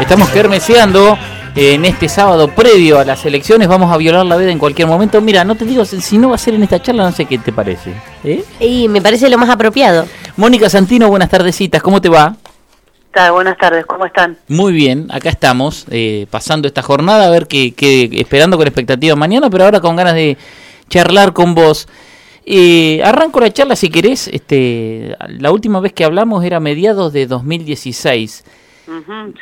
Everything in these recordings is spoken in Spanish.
Estamos kermeseando en este sábado previo a las elecciones. Vamos a violar la veda en cualquier momento. Mira, no te digo, si no va a ser en esta charla, no sé qué te parece. ¿eh? Y me parece lo más apropiado. Mónica Santino, buenas tardecitas, ¿cómo te va? buenas tardes, ¿cómo están? Muy bien, acá estamos, eh, pasando esta jornada, a ver qué, esperando con expectativa mañana, pero ahora con ganas de charlar con vos. Eh, arranco la charla si querés. Este, la última vez que hablamos era mediados de 2016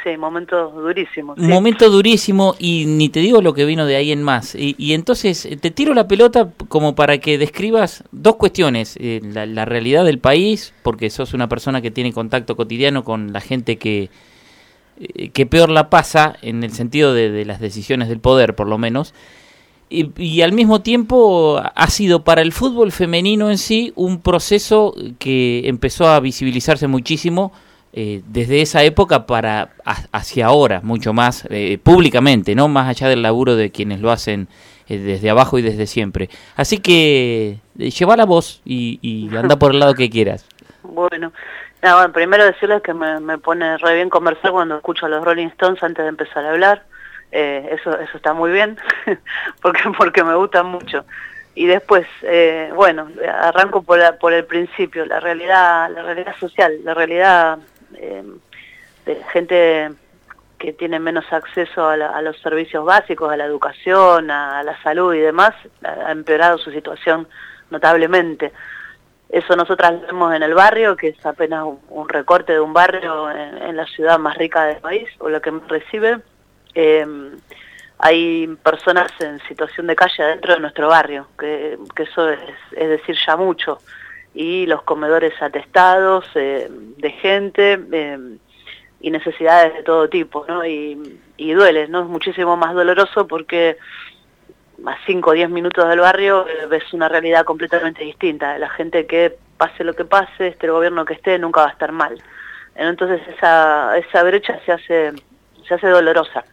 sí, momento durísimo. Momento durísimo y ni te digo lo que vino de ahí en más. Y, entonces eh, te tiro la pelota como para que describas dos cuestiones. Eh, la, realidad del país, porque sos una persona que tiene contacto cotidiano con la gente que, eh, que peor la pasa, en el sentido de, las decisiones del poder, por lo menos. Y, y, al mismo tiempo ha sido para el fútbol femenino en sí un proceso que empezó a visibilizarse muchísimo eh, desde esa época para hacia ahora, mucho más eh, públicamente, no más allá del laburo de quienes lo hacen eh, desde abajo y desde siempre. Así que lleva la voz y, anda por el lado que quieras. Bueno, bueno primero decirles que me, pone re bien conversar cuando escucho a los Rolling Stones antes de empezar a hablar. eso, eso está muy bien, porque, porque me gusta mucho y después, bueno, arranco por, por el principio, la realidad, la realidad social, la realidad eh, de gente que tiene menos acceso a, los servicios básicos, a la educación, a, la salud y demás, ha, empeorado su situación notablemente. Eso nosotras vemos en el barrio, que es apenas un, recorte de un barrio en, la ciudad más rica del país, o lo que recibe. Eh, hay personas en situación de calle dentro de nuestro barrio, que, eso es, es decir ya mucho y los comedores atestados eh, de gente eh, y necesidades de todo tipo, ¿no? Y, duele, ¿no? Es muchísimo más doloroso porque a 5 o 10 minutos del barrio eh, ves una realidad completamente distinta. La gente que pase lo que pase, este gobierno que esté, nunca va a estar mal. Entonces esa, esa brecha se hace, se hace dolorosa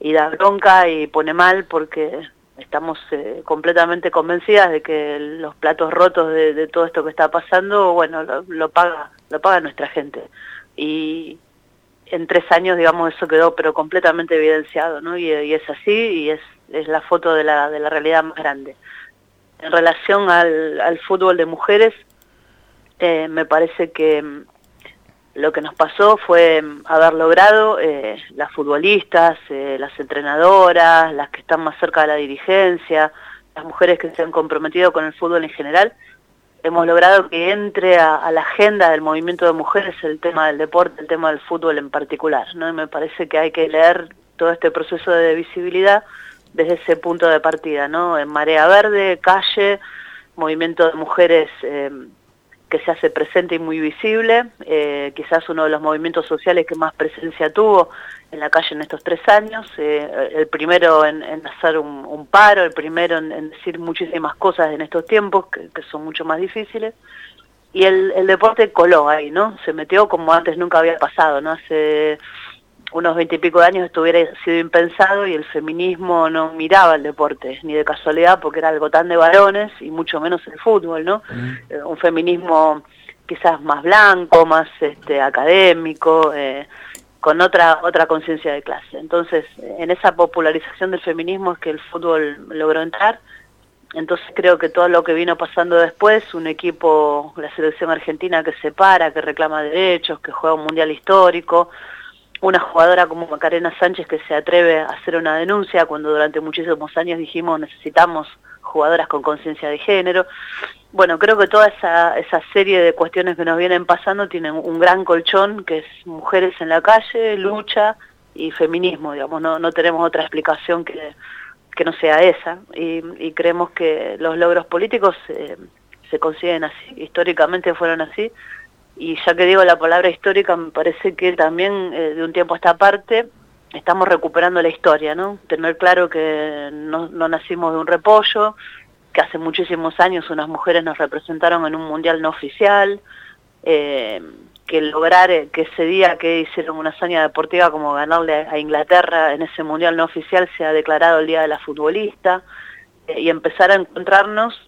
y da bronca y pone mal porque estamos eh, completamente convencidas de que los platos rotos de, todo esto que está pasando, bueno, lo, paga, lo paga nuestra gente. Y en tres años, digamos, eso quedó pero completamente evidenciado, ¿no? Y, es así y es, es la foto de la, de la realidad más grande. En relación al, fútbol de mujeres, eh, me parece que lo que nos pasó fue mm, haber logrado eh, las futbolistas, eh, las entrenadoras, las que están más cerca de la dirigencia, las mujeres que se han comprometido con el fútbol en general, hemos logrado que entre a, la agenda del movimiento de mujeres el tema del deporte, el tema del fútbol en particular. ¿no? me parece que hay que leer todo este proceso de visibilidad desde ese punto de partida, ¿no? En Marea Verde, Calle, movimiento de mujeres... Eh, que se hace presente y muy visible, eh, quizás uno de los movimientos sociales que más presencia tuvo en la calle en estos tres años, eh, el primero en, hacer un, paro, el primero en, decir muchísimas cosas en estos tiempos que, son mucho más difíciles, y el, el, deporte coló ahí, ¿no? Se metió como antes nunca había pasado, ¿no? Hace unos veintipico de años esto hubiera sido impensado y el feminismo no miraba el deporte, ni de casualidad, porque era algo tan de varones y mucho menos el fútbol, ¿no? Mm. Eh, un feminismo quizás más blanco, más este, académico, eh, con otra, otra conciencia de clase. Entonces, en esa popularización del feminismo es que el fútbol logró entrar. Entonces creo que todo lo que vino pasando después, un equipo, la selección argentina que se para, que reclama derechos, que juega un mundial histórico, una jugadora como Macarena Sánchez que se atreve a hacer una denuncia cuando durante muchísimos años dijimos necesitamos jugadoras con conciencia de género. Bueno, creo que toda esa, serie de cuestiones que nos vienen pasando tienen un gran colchón que es mujeres en la calle, lucha y feminismo, digamos, no, no tenemos otra explicación que, que no sea esa. Y, creemos que los logros políticos eh, se consiguen así, históricamente fueron así y ya que digo la palabra histórica, me parece que también eh, de un tiempo a esta parte estamos recuperando la historia, ¿no? Tener claro que no, nacimos de un repollo, que hace muchísimos años unas mujeres nos representaron en un mundial no oficial, eh, que lograr eh, que ese día que hicieron una hazaña deportiva como ganarle a Inglaterra en ese mundial no oficial se ha declarado el Día de la Futbolista, y empezar a encontrarnos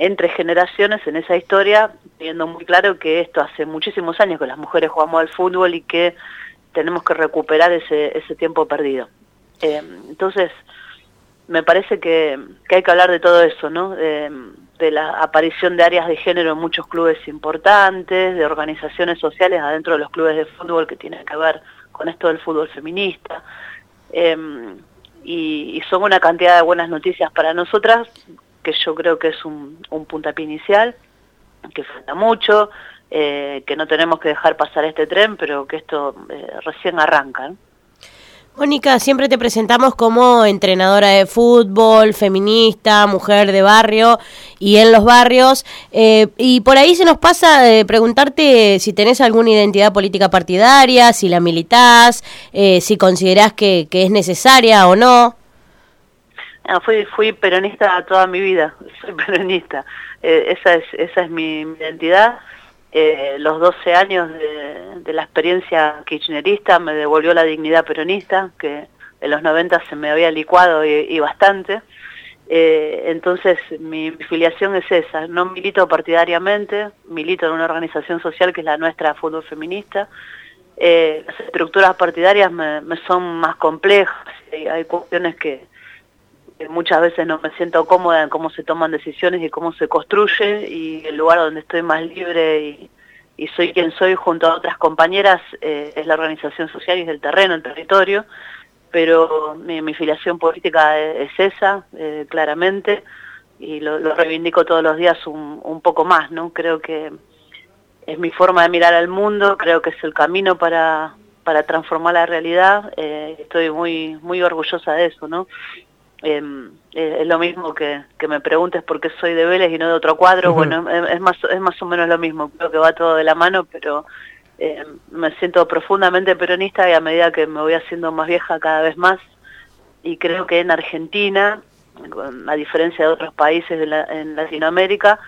entre generaciones en esa historia, teniendo muy claro que esto hace muchísimos años que las mujeres jugamos al fútbol y que tenemos que recuperar ese, ese tiempo perdido. Eh, entonces, me parece que, hay que hablar de todo eso, ¿no? De, la aparición de áreas de género en muchos clubes importantes, de organizaciones sociales adentro de los clubes de fútbol que tienen que ver con esto del fútbol feminista. Em, y, son una cantidad de buenas noticias para nosotras, que yo creo que es un, un puntapié inicial, que falta mucho, eh, que no tenemos que dejar pasar este tren, pero que esto eh, recién arranca. Mónica, siempre te presentamos como entrenadora de fútbol, feminista, mujer de barrio y en los barrios. Eh, y por ahí se nos pasa preguntarte si tenés alguna identidad política partidaria, si la militás, si considerás que, es necesaria o no. No fui, fui peronista toda mi vida, soy peronista. esa, es, esa es mi identidad eh, los 12 años de, la experiencia kirchnerista me devolvió la dignidad peronista, que en los 90 se me había licuado y, bastante. Eh, entonces mi, filiación es esa, no milito partidariamente, milito en una organización social que es la nuestra, Fútbol Feminista. Eh, las estructuras partidarias me, son más complejas, hay cuestiones que, muchas veces no me siento cómoda en cómo se toman decisiones y cómo se construye y el lugar donde estoy más libre y, soy quien soy junto a otras compañeras eh, es la organización social y es el terreno, el territorio, pero mi, filiación política es, esa, eh, claramente, y lo, reivindico todos los días un, poco más, ¿no? Creo que es mi forma de mirar al mundo, creo que es el camino para, para transformar la realidad, eh, estoy muy, muy orgullosa de eso, ¿no? Em, eh, es lo mismo que, que, me preguntes por qué soy de Vélez y no de otro cuadro, bueno, es, más, es más o menos lo mismo, creo que va todo de la mano, pero eh, me siento profundamente peronista y a medida que me voy haciendo más vieja cada vez más, y creo que en Argentina, a diferencia de otros países en Latinoamérica,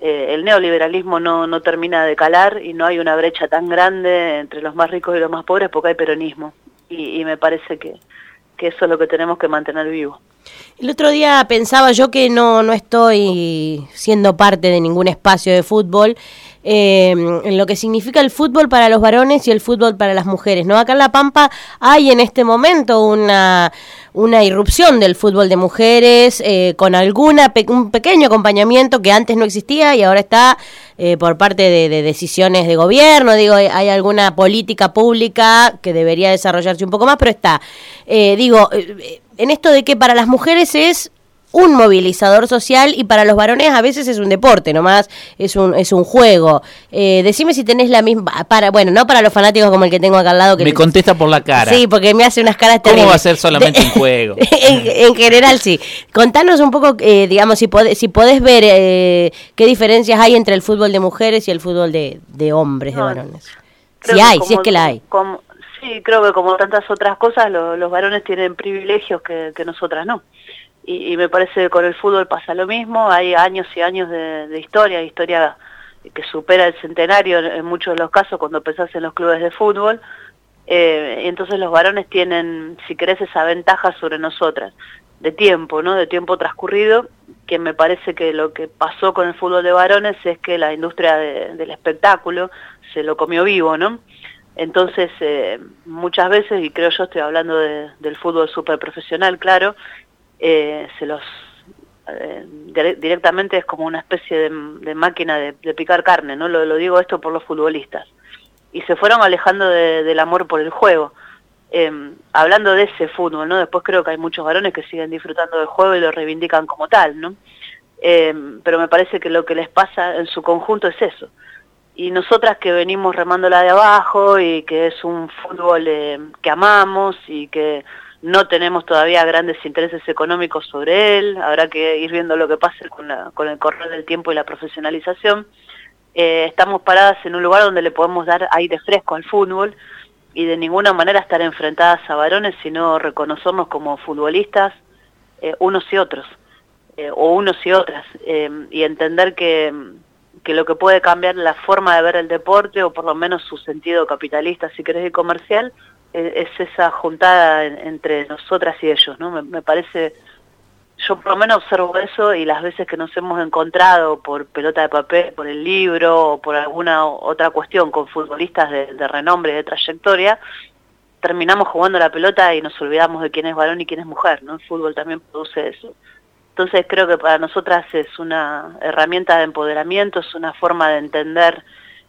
eh, el neoliberalismo no, no termina de calar y no hay una brecha tan grande entre los más ricos y los más pobres porque hay peronismo. Y, y me parece que, que eso es lo que tenemos que mantener vivo. El otro día pensaba yo que no, no estoy siendo parte de ningún espacio de fútbol, eh, en lo que significa el fútbol para los varones y el fútbol para las mujeres. ¿no? Acá en La Pampa hay en este momento una, una irrupción del fútbol de mujeres eh, con alguna un pequeño acompañamiento que antes no existía y ahora está eh, por parte de, de, decisiones de gobierno. Digo, hay alguna política pública que debería desarrollarse un poco más, pero está. digo, en esto de que para las mujeres es un movilizador social y para los varones a veces es un deporte nomás, es un, es un juego. Eh, decime si tenés la misma, para bueno, no para los fanáticos como el que tengo acá al lado. Que me contesta por la cara. Sí, porque me hace unas caras terribles. ¿Cómo va a ser solamente un juego? en, general sí. Contanos un poco, eh, digamos, si podés, si podés ver eh, qué diferencias hay entre el fútbol de mujeres y el fútbol de, de hombres, de varones. Si hay, si es que la hay. sí, creo que como tantas otras cosas, los varones tienen privilegios que, que nosotras no y, me parece que con el fútbol pasa lo mismo, hay años y años de, historia, historia que supera el centenario en muchos de los casos cuando pensás en los clubes de fútbol, eh, entonces los varones tienen, si querés, esa ventaja sobre nosotras, de tiempo, ¿no? De tiempo transcurrido, que me parece que lo que pasó con el fútbol de varones es que la industria del espectáculo se lo comió vivo, ¿no? Entonces, eh, muchas veces, y creo yo estoy hablando del fútbol súper profesional, claro, eh, se los eh, directamente es como una especie de, máquina de, picar carne, ¿no? Lo, digo esto por los futbolistas. Y se fueron alejando del amor por el juego. Em, hablando de ese fútbol, ¿no? Después creo que hay muchos varones que siguen disfrutando del juego y lo reivindican como tal, ¿no? Em, pero me parece que lo que les pasa en su conjunto es eso. Y nosotras que venimos remándola de abajo y que es un fútbol eh, que amamos y que no tenemos todavía grandes intereses económicos sobre él, habrá que ir viendo lo que pase con, el correr del tiempo y la profesionalización. Eh, estamos paradas en un lugar donde le podemos dar aire fresco al fútbol y de ninguna manera estar enfrentadas a varones, sino reconocernos como futbolistas eh, unos y otros, eh, o unos y otras, y entender que, que lo que puede cambiar la forma de ver el deporte, o por lo menos su sentido capitalista, si querés, y comercial, es esa juntada entre nosotras y ellos, ¿no? Me, parece, yo por lo menos observo eso y las veces que nos hemos encontrado por pelota de papel, por el libro o por alguna otra cuestión con futbolistas de, renombre, de trayectoria, terminamos jugando la pelota y nos olvidamos de quién es varón y quién es mujer, ¿no? El fútbol también produce eso. Entonces creo que para nosotras es una herramienta de empoderamiento, es una forma de entender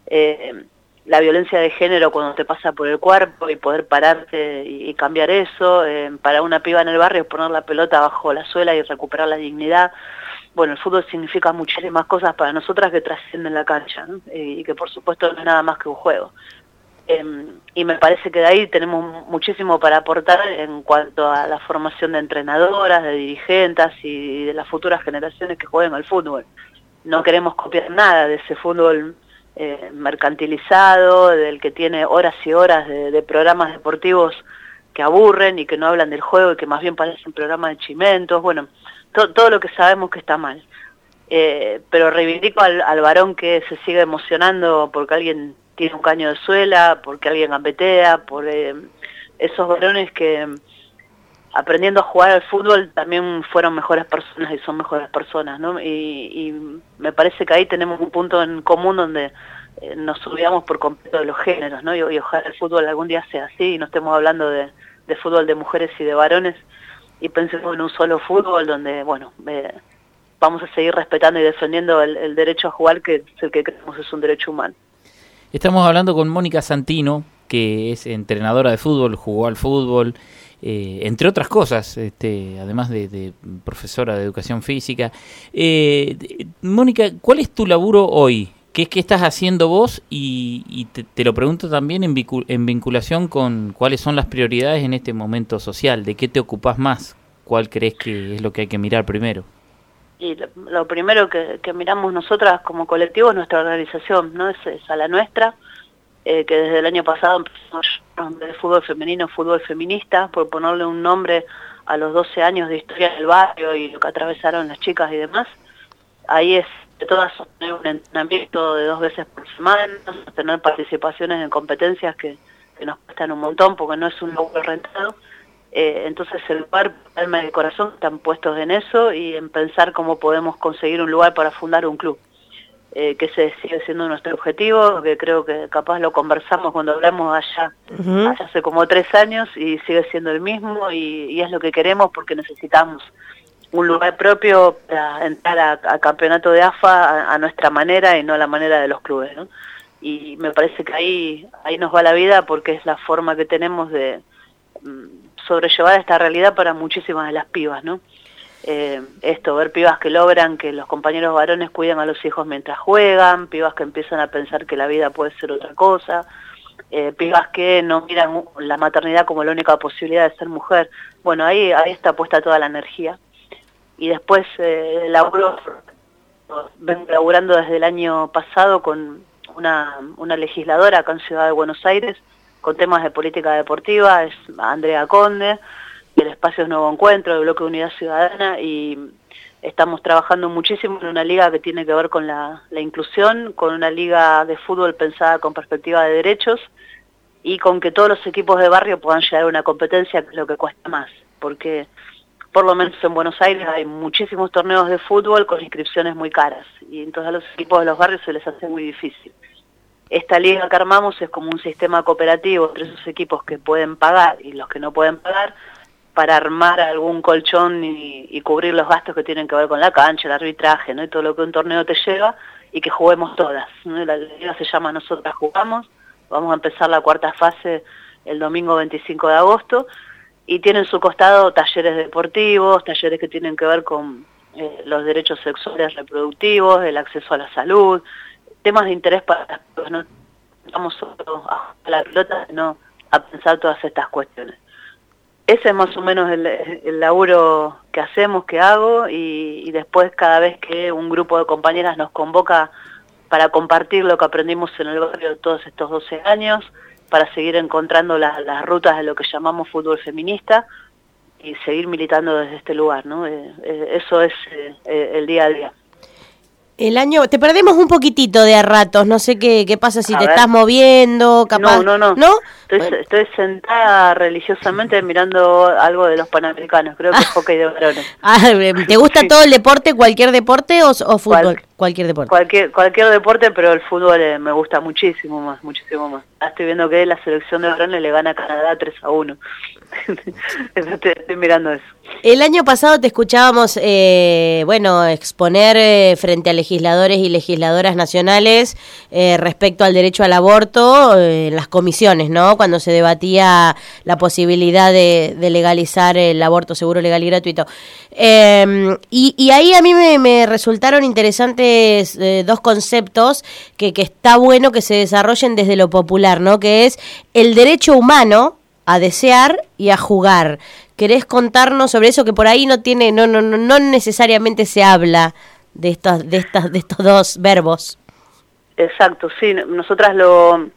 eh, la violencia de género cuando te pasa por el cuerpo y poder pararte y, cambiar eso. Eh, para una piba en el barrio poner la pelota bajo la suela y recuperar la dignidad. Bueno, el fútbol significa muchísimas cosas para nosotras que trascienden la cancha y que por supuesto no es nada más que un juego. Em, y me parece que de ahí tenemos muchísimo para aportar en cuanto a la formación de entrenadoras, de dirigentes y de las futuras generaciones que jueguen al fútbol. No queremos copiar nada de ese fútbol eh, mercantilizado, del que tiene horas y horas de, programas deportivos que aburren y que no hablan del juego y que más bien parecen programas de chimentos, bueno, todo lo que sabemos que está mal. Eh, pero reivindico al, al varón que se sigue emocionando porque alguien tiene un caño de suela, porque alguien gambetea, por eh, esos varones que aprendiendo a jugar al fútbol también fueron mejores personas y son mejores personas, ¿no? Y, me parece que ahí tenemos un punto en común donde eh, nos olvidamos por completo de los géneros, ¿no? Y, ojalá el fútbol algún día sea así y no estemos hablando de, fútbol de mujeres y de varones y pensemos en un solo fútbol donde, bueno, eh, vamos a seguir respetando y defendiendo el, el derecho a jugar que es el que creemos es un derecho humano. Estamos hablando con Mónica Santino, que es entrenadora de fútbol, jugó al fútbol, eh, entre otras cosas, este, además de, profesora de educación física. Eh, Mónica, ¿cuál es tu laburo hoy? ¿Qué, qué estás haciendo vos? Y, te, lo pregunto también en, vinculación con cuáles son las prioridades en este momento social. ¿De qué te ocupas más? ¿Cuál crees que es lo que hay que mirar primero? y lo, primero que, miramos nosotras como colectivo es nuestra organización, ¿no? Es, a la nuestra, eh, que desde el año pasado empezamos de fútbol femenino, fútbol feminista, por ponerle un nombre a los 12 años de historia del barrio y lo que atravesaron las chicas y demás. Ahí es de todas sostener un entrenamiento de dos veces por semana, tener participaciones en competencias que, nos cuestan un montón porque no es un logro rentado eh, entonces el cuerpo, el alma y el corazón están puestos en eso y en pensar cómo podemos conseguir un lugar para fundar un club, eh, que ese sigue siendo nuestro objetivo, que creo que capaz lo conversamos cuando hablamos allá, hace como tres años y sigue siendo el mismo y, es lo que queremos porque necesitamos un lugar propio para entrar a, campeonato de AFA a, nuestra manera y no a la manera de los clubes. Y me parece que ahí, ahí nos va la vida porque es la forma que tenemos de mm, sobrellevar esta realidad para muchísimas de las pibas, ¿no? Eh, esto, ver pibas que logran que los compañeros varones cuiden a los hijos mientras juegan, pibas que empiezan a pensar que la vida puede ser otra cosa, eh, pibas que no miran la maternidad como la única posibilidad de ser mujer. Bueno, ahí, ahí está puesta toda la energía. Y después eh, laburo, vengo laburando desde el año pasado con una, una legisladora acá en Ciudad de Buenos Aires, con temas de política deportiva, es Andrea Conde, el espacio es Nuevo Encuentro, el Bloque de Unidad Ciudadana, y estamos trabajando muchísimo en una liga que tiene que ver con la, inclusión, con una liga de fútbol pensada con perspectiva de derechos, y con que todos los equipos de barrio puedan llegar a una competencia, que es lo que cuesta más, porque por lo menos en Buenos Aires hay muchísimos torneos de fútbol con inscripciones muy caras, y entonces a los equipos de los barrios se les hace muy difícil. Esta liga que armamos es como un sistema cooperativo entre esos equipos que pueden pagar y los que no pueden pagar para armar algún colchón y, cubrir los gastos que tienen que ver con la cancha, el arbitraje, ¿no? y todo lo que un torneo te lleva y que juguemos todas. La liga se llama Nosotras Jugamos, vamos a empezar la cuarta fase el domingo 25 de agosto y tienen su costado talleres deportivos, talleres que tienen que ver con eh, los derechos sexuales reproductivos, el acceso a la salud, temas de interés para no vamos a la pelota, sino a pensar todas estas cuestiones. Ese es más o menos el, laburo que hacemos, que hago, y, después cada vez que un grupo de compañeras nos convoca para compartir lo que aprendimos en el barrio todos estos 12 años, para seguir encontrando las rutas de lo que llamamos fútbol feminista y seguir militando desde este lugar, ¿no? Eh, eh, eso es eh, el día a día. El año, te perdemos un poquitito de a ratos, no sé qué, qué pasa si te estás moviendo, capaz. No, no, no. Estoy, sentada religiosamente mirando algo de los panamericanos, creo que es hockey de varones. Ah, ¿Te gusta todo el deporte, cualquier deporte o, fútbol? Cualquier deporte. Cualquier, cualquier deporte, pero el fútbol eh, me gusta muchísimo más, muchísimo más. Estoy viendo que la selección de varones le gana a Canadá 3 a 1. estoy mirando eso. El año pasado te escuchábamos, eh, bueno, exponer eh, frente a legisladores y legisladoras nacionales eh, respecto al derecho al aborto en las comisiones, ¿no? Cuando se debatía la posibilidad de, legalizar el aborto seguro, legal y gratuito. Em, y, ahí a mí me, resultaron interesantes dos conceptos que, está bueno que se desarrollen desde lo popular, ¿no? Que es el derecho humano a desear y a jugar. ¿Querés contarnos sobre eso que por ahí no tiene, no, no, no necesariamente se habla de estos, de estas, de estos dos verbos? Exacto, sí, nosotras lo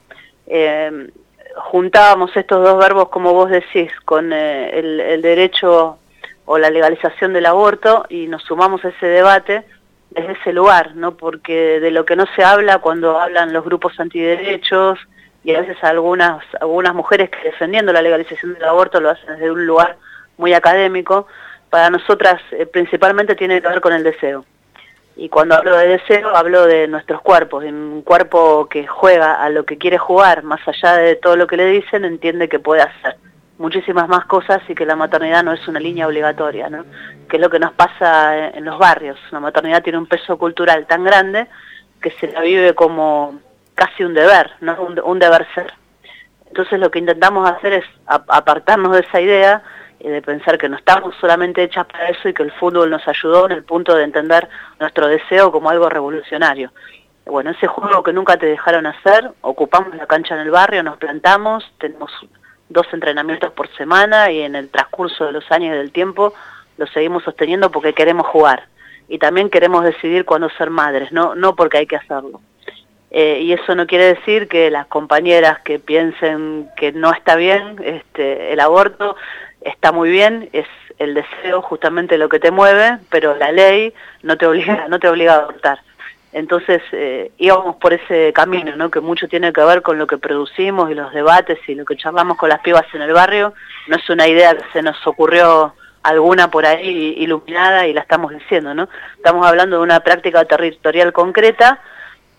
eh, juntábamos estos dos verbos, como vos decís, con eh, el, derecho o la legalización del aborto y nos sumamos a ese debate desde ese lugar, ¿no? Porque de lo que no se habla cuando hablan los grupos antiderechos, y a veces algunas, algunas mujeres que defendiendo la legalización del aborto lo hacen desde un lugar muy académico, para nosotras eh, principalmente tiene que ver con el deseo. Y cuando hablo de deseo, hablo de nuestros cuerpos, un cuerpo que juega a lo que quiere jugar, más allá de todo lo que le dicen, entiende que puede hacer muchísimas más cosas y que la maternidad no es una línea obligatoria, ¿no? que es lo que nos pasa en los barrios. La maternidad tiene un peso cultural tan grande que se la vive como casi un deber, ¿no? un, deber ser. Entonces lo que intentamos hacer es apartarnos de esa idea y de pensar que no estamos solamente hechas para eso y que el fútbol nos ayudó en el punto de entender nuestro deseo como algo revolucionario. Bueno, ese juego que nunca te dejaron hacer, ocupamos la cancha en el barrio, nos plantamos, tenemos dos entrenamientos por semana y en el transcurso de los años y del tiempo lo seguimos sosteniendo porque queremos jugar y también queremos decidir cuándo ser madres, no, no porque hay que hacerlo. Eh, y eso no quiere decir que las compañeras que piensen que no está bien este, el aborto, está muy bien, es el deseo justamente lo que te mueve, pero la ley no te obliga, no te obliga a abortar. Entonces eh, íbamos por ese camino, ¿no? que mucho tiene que ver con lo que producimos y los debates y lo que charlamos con las pibas en el barrio. No es una idea que se nos ocurrió alguna por ahí iluminada y la estamos diciendo, ¿no? Estamos hablando de una práctica territorial concreta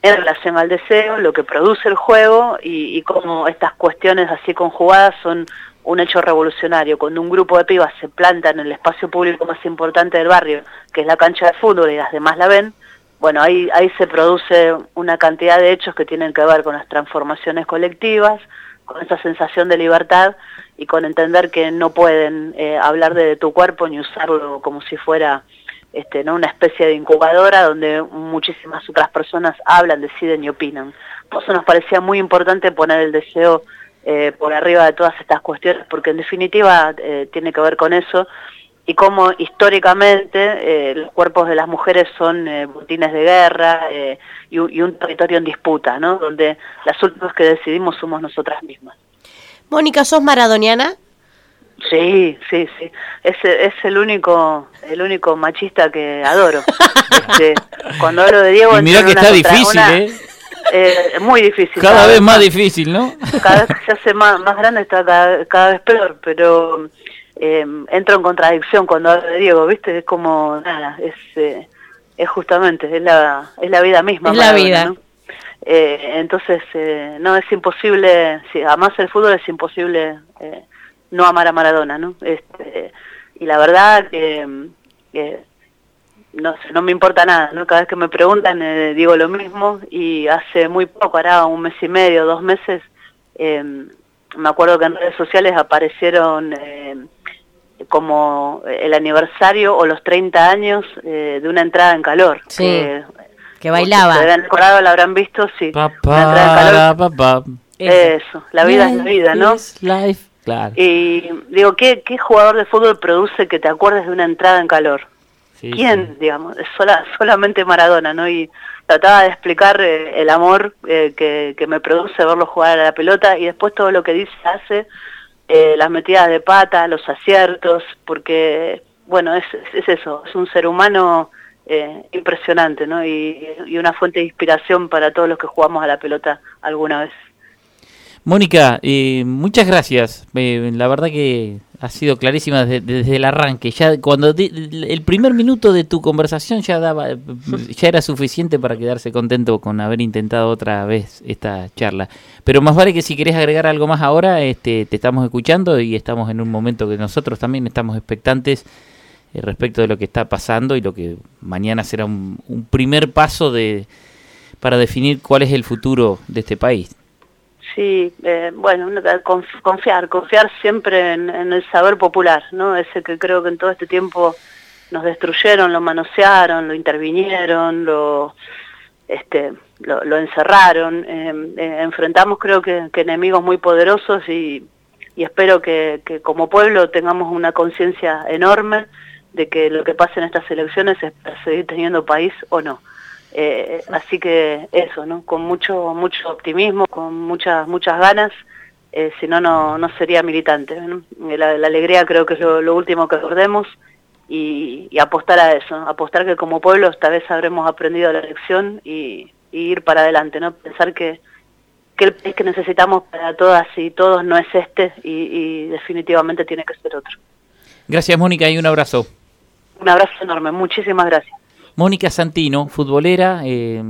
en relación al deseo, lo que produce el juego y, cómo estas cuestiones así conjugadas son un hecho revolucionario. Cuando un grupo de pibas se planta en el espacio público más importante del barrio, que es la cancha de fútbol y las demás la ven, bueno, ahí, ahí se produce una cantidad de hechos que tienen que ver con las transformaciones colectivas, con esa sensación de libertad y con entender que no pueden eh, hablar de tu cuerpo ni usarlo como si fuera este, ¿no? una especie de incubadora donde muchísimas otras personas hablan, deciden y opinan. Por eso nos parecía muy importante poner el deseo eh, por arriba de todas estas cuestiones, porque en definitiva eh, tiene que ver con eso y cómo históricamente eh, los cuerpos de las mujeres son botines de guerra y, y, un territorio en disputa, ¿no? donde las últimas que decidimos somos nosotras mismas. Mónica, ¿sos maradoniana? Sí, sí, sí. Es, es el único el único machista que adoro. Este, cuando hablo de Diego... Y mira que está difícil, ¿eh? ¿eh? muy difícil. Cada, vez más, difícil, ¿no? Cada vez que se hace más, más grande está cada, vez peor, pero eh, entro en contradicción cuando hablo de Diego, ¿viste? Es como, nada, es, eh, es justamente, es la, es la vida misma. Es la vida. Eh, entonces, no, es imposible, si además el fútbol es imposible no amar a Maradona, ¿no? Este, y la verdad que, no, no me importa nada, ¿no? Cada vez que me preguntan eh, digo lo mismo y hace muy poco, ahora un mes y medio, dos meses, em, me acuerdo que en redes sociales aparecieron em, como el aniversario o los 30 años eh, de una entrada en calor. Sí, que, bailaba. Si recordado, la habrán visto, sí. Eso, la vida es la vida, ¿no? Life. Claro. Y digo, ¿qué, ¿qué jugador de fútbol produce que te acuerdes de una entrada en calor? ¿Quién, digamos? Sola, solamente Maradona, ¿no? Y trataba de explicar eh, el amor eh, que, que, me produce verlo jugar a la pelota y después todo lo que dice, hace, eh, las metidas de pata, los aciertos, porque, bueno, es, es eso, es un ser humano eh, impresionante, ¿no? Y, y una fuente de inspiración para todos los que jugamos a la pelota alguna vez. Mónica, eh, muchas gracias. Eh, la verdad que ha sido clarísima desde, el arranque. Ya cuando el primer minuto de tu conversación ya daba, ya era suficiente para quedarse contento con haber intentado otra vez esta charla. Pero más vale que si querés agregar algo más ahora, este, te estamos escuchando y estamos en un momento que nosotros también estamos expectantes eh, respecto de lo que está pasando y lo que mañana será un, un primer paso de para definir cuál es el futuro de este país. Sí, eh, bueno, confiar, confiar siempre en, el saber popular, ¿no? Ese que creo que en todo este tiempo nos destruyeron, lo manosearon, lo intervinieron, lo, este, lo, encerraron. Em, eh, enfrentamos creo que, enemigos muy poderosos y, espero que, que, como pueblo tengamos una conciencia enorme de que lo que pasa en estas elecciones es seguir teniendo país o no. Eh, así que eso, ¿no? Con mucho, mucho optimismo, con muchas, muchas ganas, eh, si no, no sería militante. La, alegría creo que es lo, último que recordemos y, apostar a eso, apostar que como pueblo esta vez habremos aprendido la lección y, ir para adelante, ¿no? Pensar que, que el país que necesitamos para todas y todos no es este y definitivamente tiene que ser otro. Gracias Mónica y un abrazo. Un abrazo enorme, muchísimas gracias. Mónica Santino, futbolera, eh,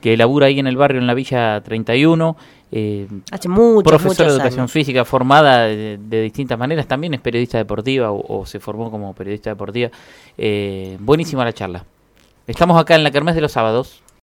que labura ahí en el barrio en la Villa 31. Eh, Hace mucho, profesora de educación física, formada de, distintas maneras, también es periodista deportiva o, se formó como periodista deportiva. Eh, buenísima la charla. Estamos acá en la Kermés de los sábados.